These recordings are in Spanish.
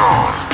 stars.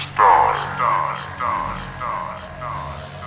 stars stars stars stars stars